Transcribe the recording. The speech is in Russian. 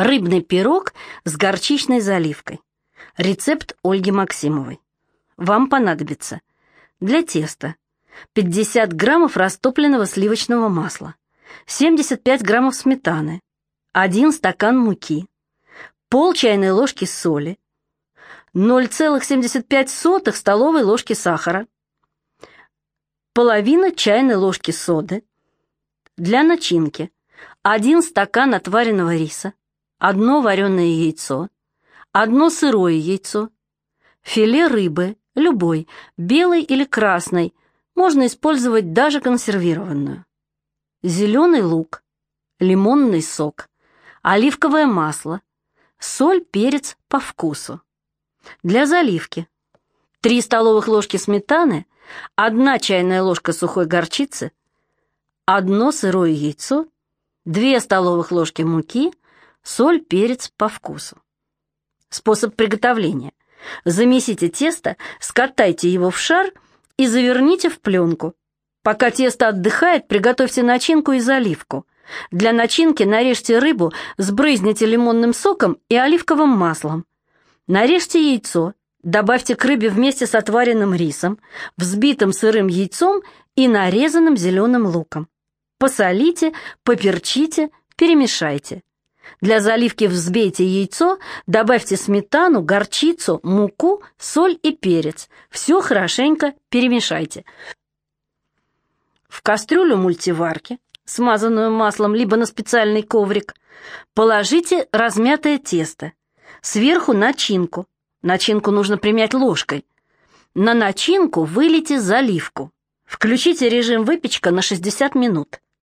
Рыбный пирог с горчичной заливкой. Рецепт Ольги Максимовой. Вам понадобится для теста 50 граммов растопленного сливочного масла, 75 граммов сметаны, 1 стакан муки, пол чайной ложки соли, 0,75 столовой ложки сахара, половина чайной ложки соды, для начинки 1 стакан отваренного риса, одно вареное яйцо, одно сырое яйцо, филе рыбы, любой, белой или красной, можно использовать даже консервированную, зеленый лук, лимонный сок, оливковое масло, соль, перец по вкусу. Для заливки 3 столовых ложки сметаны, 1 чайная ложка сухой горчицы, одно сырое яйцо, 2 столовых ложки муки, соль, перец по вкусу. Способ приготовления. Замесите тесто, скатайте его в шар и заверните в пленку. Пока тесто отдыхает, приготовьте начинку и заливку. Для начинки нарежьте рыбу, сбрызните лимонным соком и оливковым маслом. Нарежьте яйцо, добавьте к рыбе вместе с отваренным рисом, взбитым сырым яйцом и нарезанным зеленым луком. Посолите, поперчите, перемешайте. Для заливки взбейте яйцо, добавьте сметану, горчицу, муку, соль и перец. Все хорошенько перемешайте. В кастрюлю мультиварки, смазанную маслом либо на специальный коврик, положите размятое тесто. Сверху начинку. Начинку нужно примять ложкой. На начинку вылейте заливку. Включите режим выпечка на 60 минут.